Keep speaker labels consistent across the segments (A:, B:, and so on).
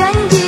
A: aku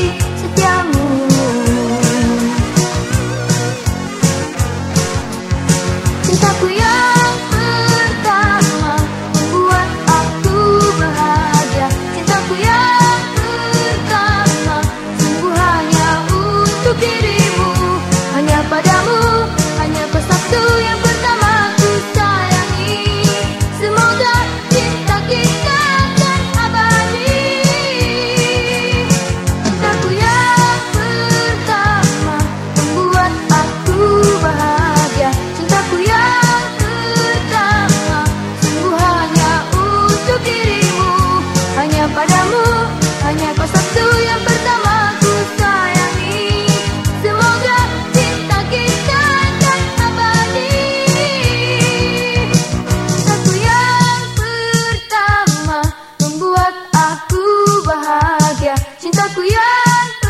A: Vivan